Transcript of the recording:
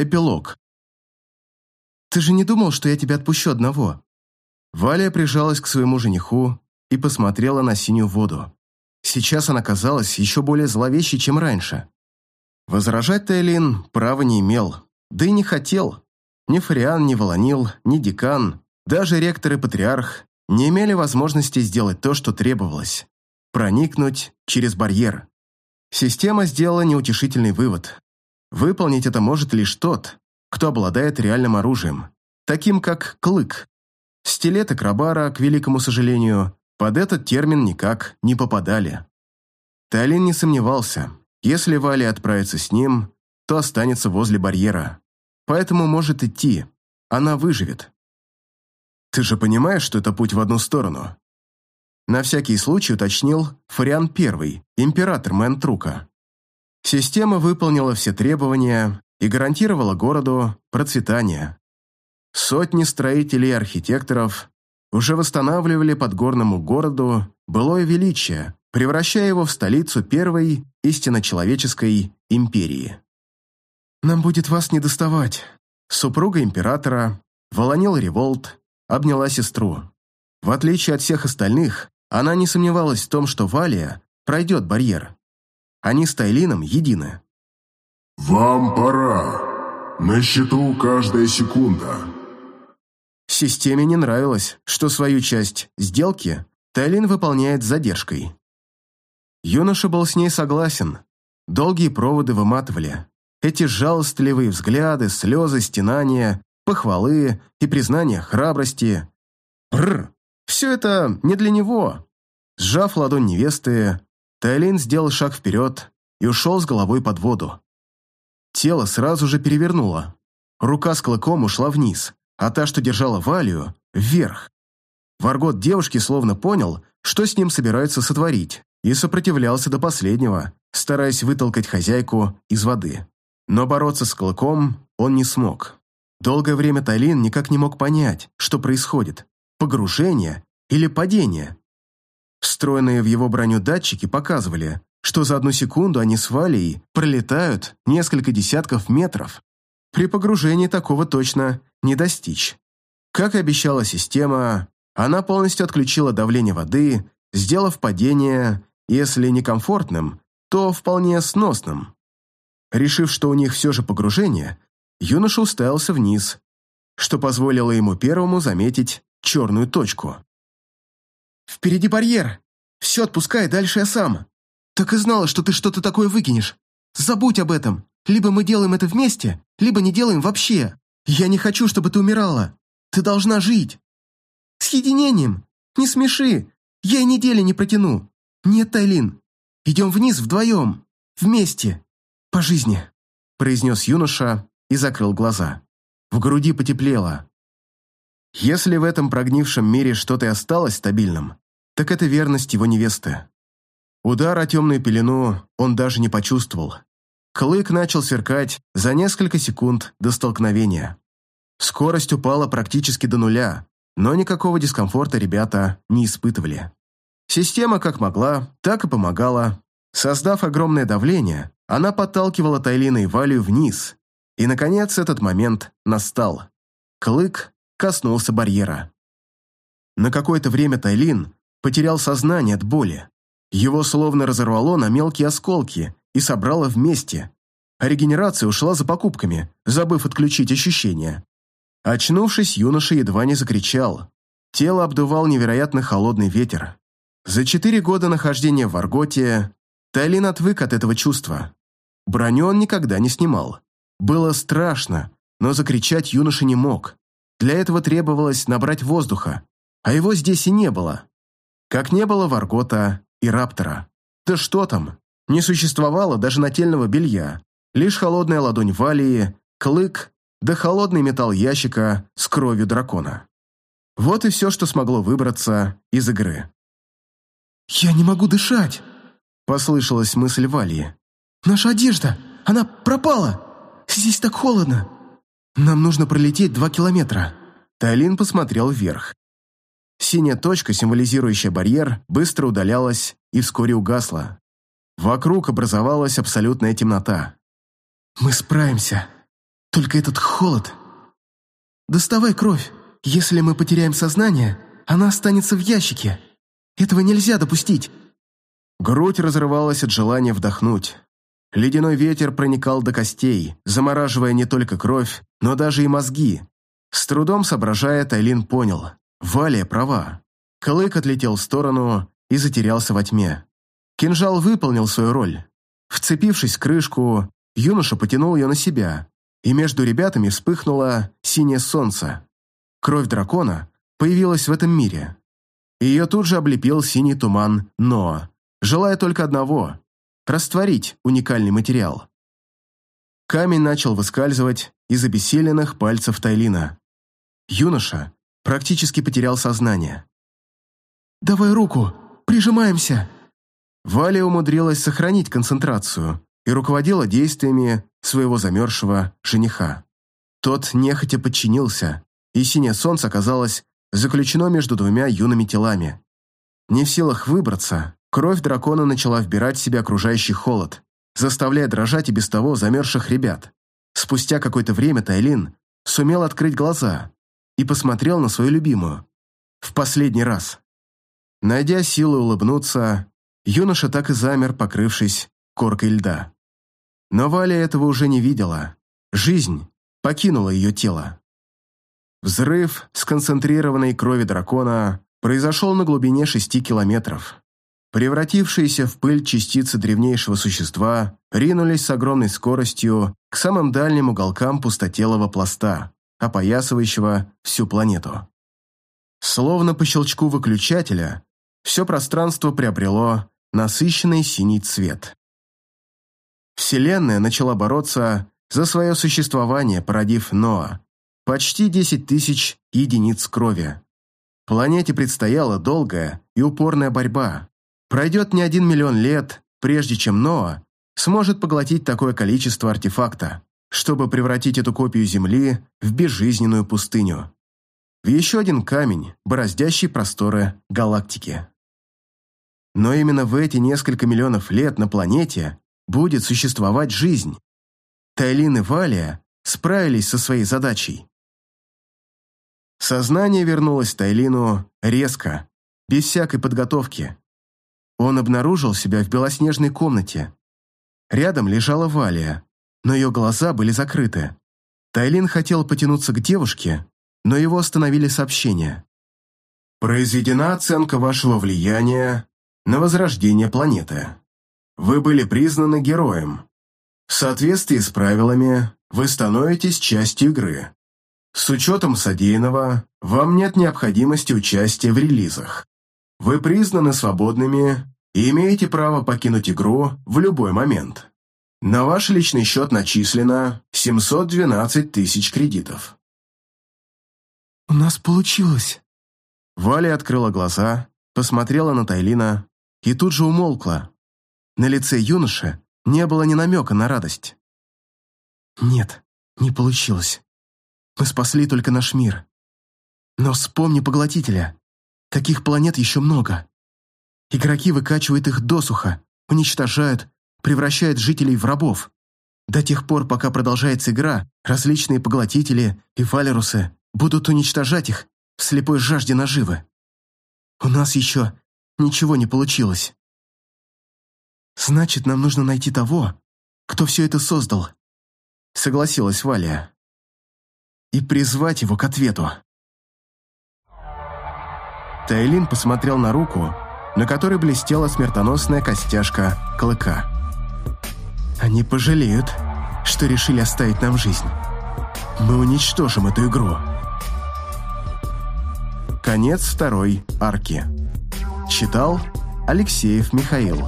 Эпилог. «Ты же не думал, что я тебя отпущу одного?» Валя прижалась к своему жениху и посмотрела на синюю воду. Сейчас она казалась еще более зловещей, чем раньше. Возражать Тейлин права не имел, да и не хотел. Ни Фариан, ни Волонил, ни Декан, даже ректор и патриарх не имели возможности сделать то, что требовалось – проникнуть через барьер. Система сделала неутешительный вывод. Выполнить это может лишь тот, кто обладает реальным оружием, таким как клык. Стилеты Крабара, к великому сожалению, под этот термин никак не попадали. Талин не сомневался, если Валя отправится с ним, то останется возле барьера. Поэтому может идти, она выживет. «Ты же понимаешь, что это путь в одну сторону?» На всякий случай уточнил Фариан Первый, император Мэнтрука. Система выполнила все требования и гарантировала городу процветание. Сотни строителей и архитекторов уже восстанавливали подгорному городу былое величие, превращая его в столицу первой истинно человеческой империи. «Нам будет вас не доставать», Супруга императора, Волонил Револт, обняла сестру. В отличие от всех остальных, она не сомневалась в том, что Валия пройдет барьер. Они с Тайлином едины. «Вам пора. На счету каждая секунда». Системе не нравилось, что свою часть сделки Тайлин выполняет с задержкой. Юноша был с ней согласен. Долгие проводы выматывали. Эти жалостливые взгляды, слезы, стенания, похвалы и признания храбрости. Бррр, все это не для него. Сжав ладонь невесты, Тайлин сделал шаг вперед и ушел с головой под воду. Тело сразу же перевернуло. Рука с клыком ушла вниз, а та, что держала Валию, вверх. Варгот девушки словно понял, что с ним собираются сотворить, и сопротивлялся до последнего, стараясь вытолкать хозяйку из воды. Но бороться с клыком он не смог. Долгое время Тайлин никак не мог понять, что происходит – погружение или падение. Встроенные в его броню датчики показывали, что за одну секунду они с Валей пролетают несколько десятков метров. При погружении такого точно не достичь. Как и обещала система, она полностью отключила давление воды, сделав падение, если некомфортным, то вполне сносным. Решив, что у них все же погружение, юноша уставился вниз, что позволило ему первому заметить черную точку. «Впереди барьер! Все, отпускай, дальше я сам!» «Так и знала, что ты что-то такое выкинешь. Забудь об этом. Либо мы делаем это вместе, либо не делаем вообще. Я не хочу, чтобы ты умирала. Ты должна жить. С единением. Не смеши. Я и недели не протяну. Нет, Тайлин. Идем вниз вдвоем. Вместе. По жизни», — произнес юноша и закрыл глаза. В груди потеплело. Если в этом прогнившем мире что-то и осталось стабильным, так это верность его невесты. Удар о темную пелену он даже не почувствовал. Клык начал сверкать за несколько секунд до столкновения. Скорость упала практически до нуля, но никакого дискомфорта ребята не испытывали. Система как могла, так и помогала. Создав огромное давление, она подталкивала Тайлина и Валю вниз. И, наконец, этот момент настал. Клык коснулся барьера. На какое-то время Тайлин потерял сознание от боли. Его словно разорвало на мелкие осколки и собрало вместе. А регенерация ушла за покупками, забыв отключить ощущения. Очнувшись, юноша едва не закричал. Тело обдувал невероятно холодный ветер. За четыре года нахождения в Арготе Тайлин отвык от этого чувства. Броню он никогда не снимал. Было страшно, но закричать юноша не мог. Для этого требовалось набрать воздуха, а его здесь и не было. Как не было Варгота и Раптора. Да что там, не существовало даже нательного белья, лишь холодная ладонь Валии, клык да холодный металл ящика с кровью дракона. Вот и все, что смогло выбраться из игры. «Я не могу дышать!» – послышалась мысль Валии. «Наша одежда! Она пропала! Здесь так холодно! Нам нужно пролететь два километра!» Тайлин посмотрел вверх. Синяя точка, символизирующая барьер, быстро удалялась и вскоре угасла. Вокруг образовалась абсолютная темнота. «Мы справимся», Только этот холод. Доставай кровь. Если мы потеряем сознание, она останется в ящике. Этого нельзя допустить. Грудь разрывалась от желания вдохнуть. Ледяной ветер проникал до костей, замораживая не только кровь, но даже и мозги. С трудом соображая, Тайлин понял. Валя права. Клык отлетел в сторону и затерялся во тьме. Кинжал выполнил свою роль. Вцепившись в крышку, юноша потянул ее на себя, и между ребятами вспыхнуло синее солнце. Кровь дракона появилась в этом мире. Ее тут же облепил синий туман Ноа, желая только одного – растворить уникальный материал. Камень начал выскальзывать из обессиленных пальцев Тайлина. Юноша практически потерял сознание. «Давай руку, прижимаемся!» Валя умудрилась сохранить концентрацию и руководила действиями своего замерзшего жениха. Тот нехотя подчинился, и синее солнце оказалось заключено между двумя юными телами. Не в силах выбраться, кровь дракона начала вбирать в себя окружающий холод, заставляя дрожать и без того замерзших ребят. Спустя какое-то время Тайлин сумел открыть глаза и посмотрел на свою любимую. В последний раз. Найдя силы улыбнуться, юноша так и замер, покрывшись коркой льда. Но Валя этого уже не видела. Жизнь покинула ее тело. Взрыв сконцентрированной крови дракона произошел на глубине шести километров. Превратившиеся в пыль частицы древнейшего существа ринулись с огромной скоростью к самым дальним уголкам пустотелого пласта, опоясывающего всю планету. Словно по щелчку выключателя, все пространство приобрело насыщенный синий цвет. Вселенная начала бороться за свое существование, породив Ноа. Почти 10 тысяч единиц крови. Планете предстояла долгая и упорная борьба. Пройдет не один миллион лет, прежде чем Ноа сможет поглотить такое количество артефакта, чтобы превратить эту копию Земли в безжизненную пустыню. В еще один камень, бороздящий просторы галактики. Но именно в эти несколько миллионов лет на планете будет существовать жизнь. Тайлин и Валия справились со своей задачей. Сознание вернулось Тайлину резко, без всякой подготовки. Он обнаружил себя в белоснежной комнате. Рядом лежала Валия, но ее глаза были закрыты. Тайлин хотел потянуться к девушке, но его остановили сообщения. «Произведена оценка вашего влияния на возрождение планеты. Вы были признаны героем. В соответствии с правилами вы становитесь частью игры. С учетом содеянного, вам нет необходимости участия в релизах. Вы признаны свободными и имеете право покинуть игру в любой момент. На ваш личный счет начислено 712 тысяч кредитов. «У нас получилось!» Валя открыла глаза, посмотрела на Тайлина и тут же умолкла, на лице юноши не было ни намека на радость. «Нет, не получилось. Мы спасли только наш мир. Но вспомни поглотителя. Таких планет еще много. Игроки выкачивают их досуха, уничтожают, превращают жителей в рабов. До тех пор, пока продолжается игра, различные поглотители и фалерусы будут уничтожать их в слепой жажде наживы. У нас еще ничего не получилось. «Значит, нам нужно найти того, кто все это создал», — согласилась Валя. «И призвать его к ответу». Тайлин посмотрел на руку, на которой блестела смертоносная костяшка клыка. «Они пожалеют, что решили оставить нам жизнь. Мы уничтожим эту игру». Конец второй арки. Читал Алексеев Михаил.